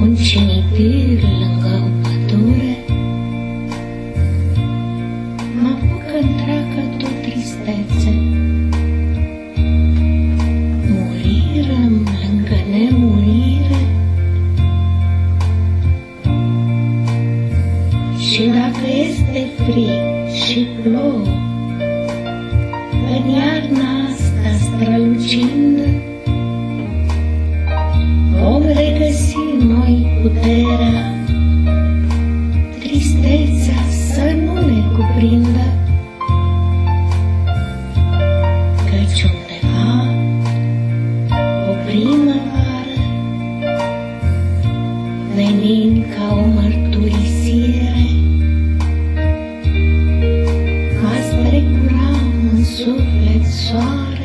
un cimitir lângă o pădure, mă apucă întreagă tot tristețe. Murirăm lângă nemurire Și dacă este frig și plouă, în iarna asta strălucind, noi puterea, tristețea să nu ne cuprindă, căci undeva o primăvară, venind ca o mărturisire, va strecura în suflet soare